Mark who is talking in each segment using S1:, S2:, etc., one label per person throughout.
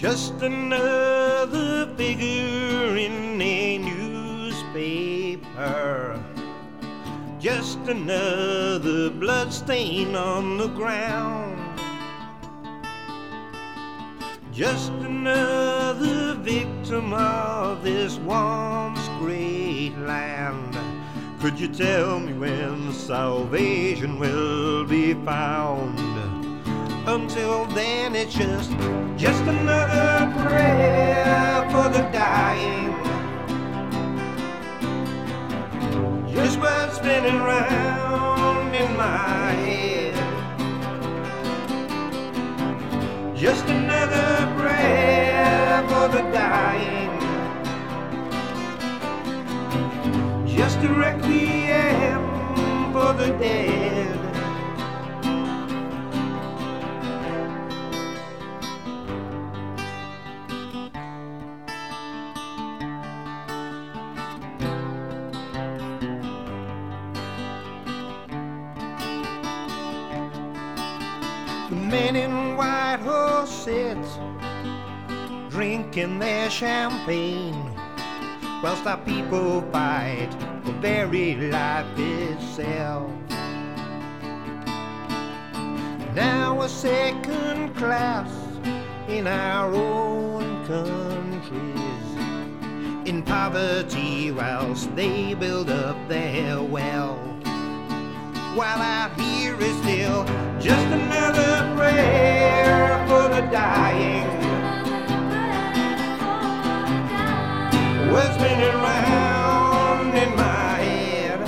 S1: Just another figure in a newspaper. Just another bloodstain on the ground. Just another victim of this once great land. Could you tell me when salvation will be found? Until then, it's just just another prayer for the dying. Just what's spinning round in my head. Just another prayer for the dying. Just a requiem for the dead. The men in white horses drinking their champagne whilst our people fight for very life itself. Now a second class in our own countries in poverty whilst they build up their wealth while out here is still just another prayer for the dying. What's been around in my head?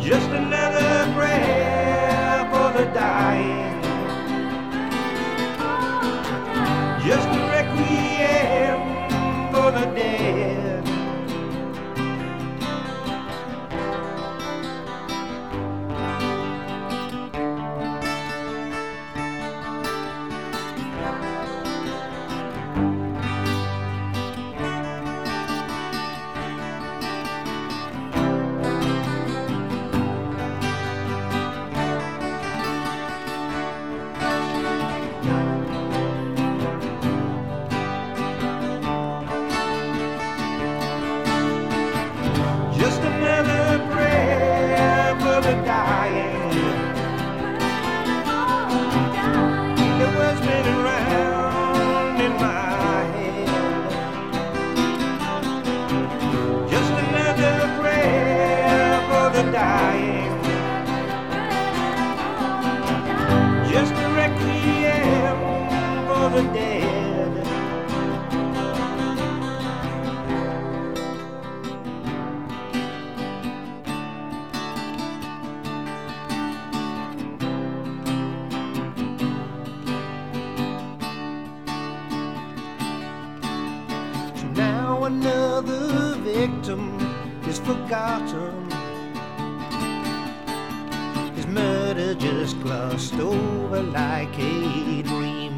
S1: Just another prayer for the dying. Victim is forgotten. His murder just glossed over like a dream.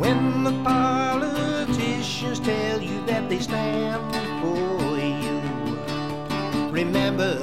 S1: When the politicians tell you that they stand for you, remember